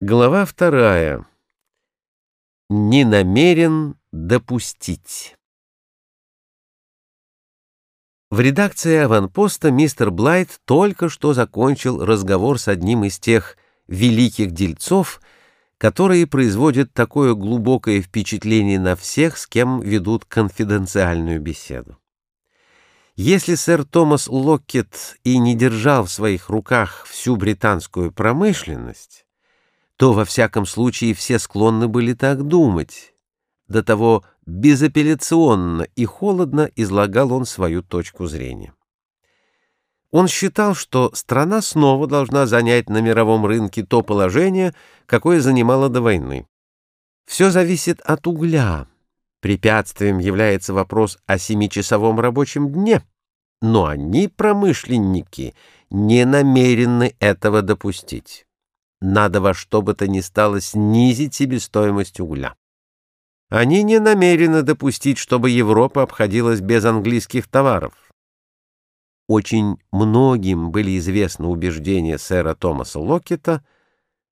Глава вторая. Не намерен допустить. В редакции «Аванпоста» мистер Блайт только что закончил разговор с одним из тех великих дельцов, которые производят такое глубокое впечатление на всех, с кем ведут конфиденциальную беседу. Если сэр Томас Локкет и не держал в своих руках всю британскую промышленность, то во всяком случае все склонны были так думать. До того безапелляционно и холодно излагал он свою точку зрения. Он считал, что страна снова должна занять на мировом рынке то положение, какое занимала до войны. Все зависит от угля. Препятствием является вопрос о семичасовом рабочем дне, но они, промышленники, не намерены этого допустить надо во что бы то ни стало снизить себестоимость угля. Они не намерены допустить, чтобы Европа обходилась без английских товаров. Очень многим были известны убеждения сэра Томаса Локета,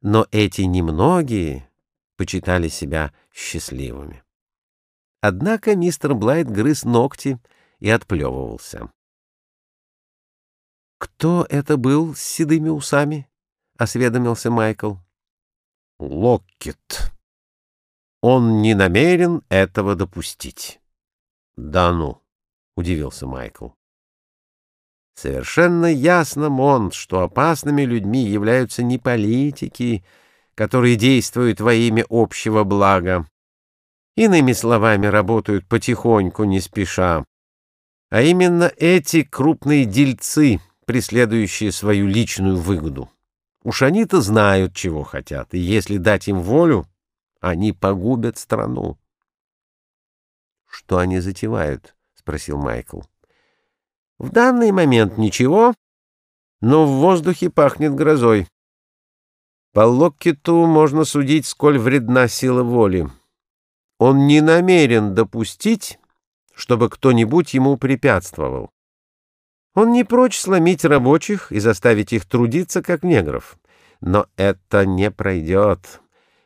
но эти немногие почитали себя счастливыми. Однако мистер Блайт грыз ногти и отплевывался. «Кто это был с седыми усами?» — осведомился Майкл. «Локкет. Он не намерен этого допустить». «Да ну», — удивился Майкл. Совершенно ясно, Монт, что опасными людьми являются не политики, которые действуют во имя общего блага. Иными словами, работают потихоньку, не спеша. А именно эти крупные дельцы, преследующие свою личную выгоду. Уж они-то знают, чего хотят, и если дать им волю, они погубят страну. — Что они затевают? — спросил Майкл. — В данный момент ничего, но в воздухе пахнет грозой. По Локкету можно судить, сколь вредна сила воли. Он не намерен допустить, чтобы кто-нибудь ему препятствовал. Он не прочь сломить рабочих и заставить их трудиться, как негров. Но это не пройдет.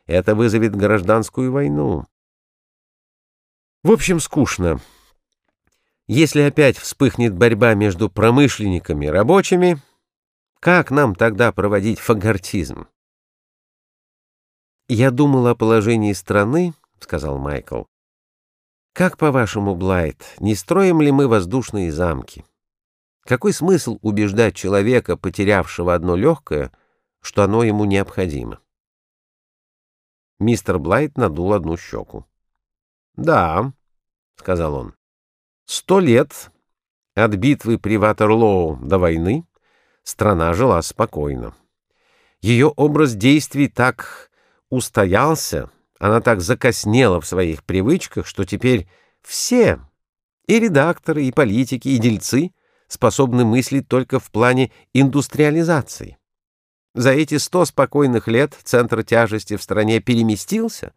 Это вызовет гражданскую войну. В общем, скучно. Если опять вспыхнет борьба между промышленниками и рабочими, как нам тогда проводить фагортизм? «Я думал о положении страны», — сказал Майкл. «Как, по-вашему, Блайт, не строим ли мы воздушные замки?» Какой смысл убеждать человека, потерявшего одно легкое, что оно ему необходимо? Мистер Блайт надул одну щеку. «Да», — сказал он, — «сто лет от битвы при Ватерлоу до войны страна жила спокойно. Ее образ действий так устоялся, она так закоснела в своих привычках, что теперь все, и редакторы, и политики, и дельцы — способны мыслить только в плане индустриализации. За эти сто спокойных лет центр тяжести в стране переместился,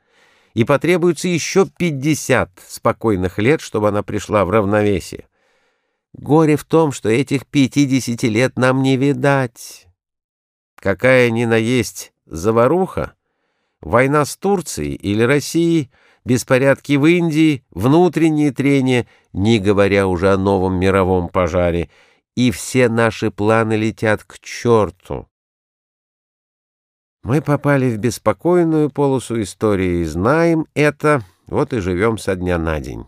и потребуется еще пятьдесят спокойных лет, чтобы она пришла в равновесие. Горе в том, что этих пятидесяти лет нам не видать. Какая ни на есть заваруха, война с Турцией или Россией — беспорядки в Индии, внутренние трения, не говоря уже о новом мировом пожаре, и все наши планы летят к черту. Мы попали в беспокойную полосу истории знаем это, вот и живем со дня на день.